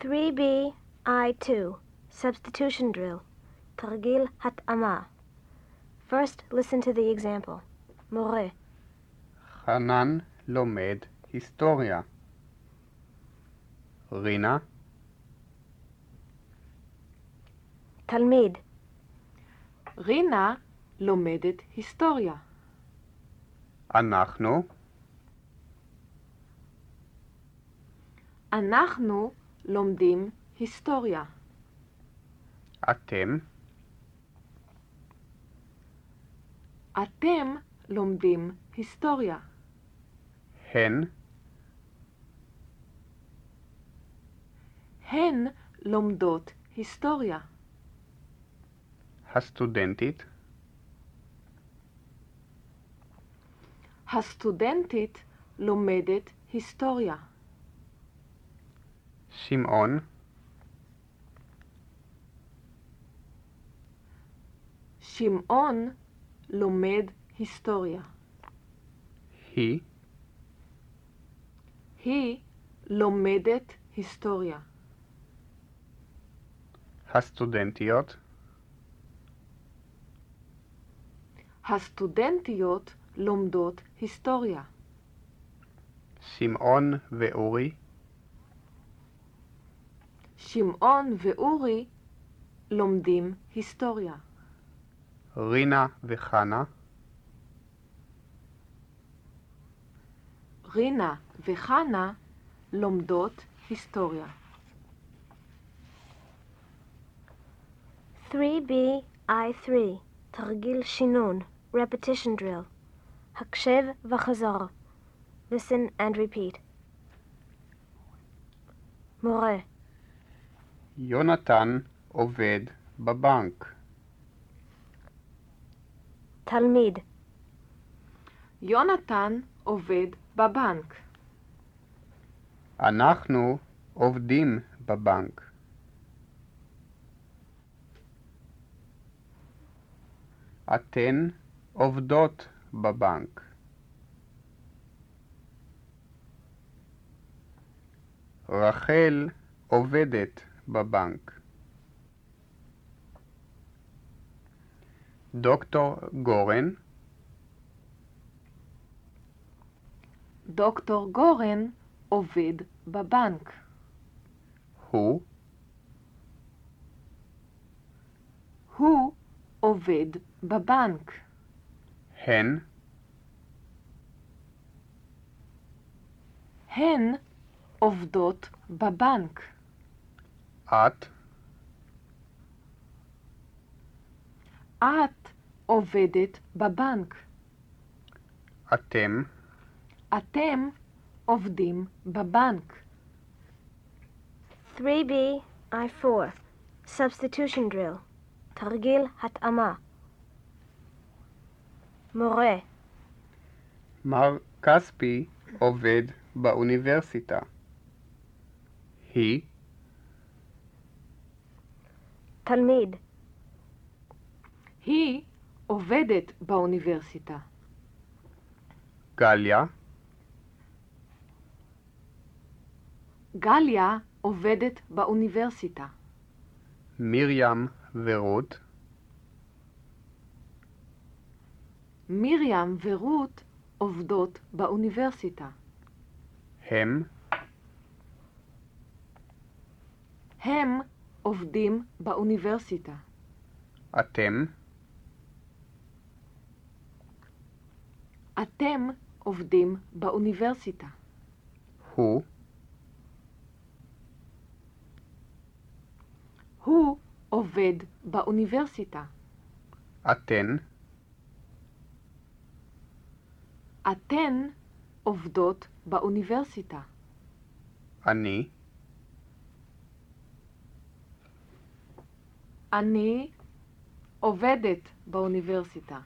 3B I2 Substitution Drill תרגיל התאמה First listen to the example. מורה, חנן לומד היסטוריה. רינה, תלמיד, רינה לומדת היסטוריה. אנחנו, אנחנו לומדים היסטוריה. אתם, אתם לומדים היסטוריה. הן, הן לומדות היסטוריה. הסטודנטית, הסטודנטית לומדת היסטוריה. שמעון, שמעון לומד היסטוריה. היא, היא לומדת היסטוריה. הסטודנטיות, הסטודנטיות לומדות היסטוריה. שמעון ואורי, שמעון ואורי לומדים היסטוריה. רינה וחנה, רינה וחנה לומדות היסטוריה. 3B I3 תרגיל שינון Repetition Drill הקשב וחזור Listen and repeat. מורה, יונתן עובד בבנק. תלמיד, יונתן עובד בבנק. אנחנו עובדים בבנק. אתן עובדות בבנק. רחל עובדת בבנק. דוקטור גורן דוקטור גורן עובד בבנק. הוא הוא עובד בבנק. הן הן עובדות בבנק. את את עובדת בבנק. אתם אתם עובדים בבנק. 3B I4 Substitution Drill תרגיל התאמה מורה, מר כספי עובד באוניברסיטה. היא תלמיד, היא עובדת באוניברסיטה. גליה גליה עובדת באוניברסיטה. מרים ורות מרים ורות עובדות באוניברסיטה. הם הם עובדים באוניברסיטה. אתם אתם עובדים באוניברסיטה. הוא הוא עובד באוניברסיטה. אתן אתן עובדות באוניברסיטה. אני אני עובדת באוניברסיטה.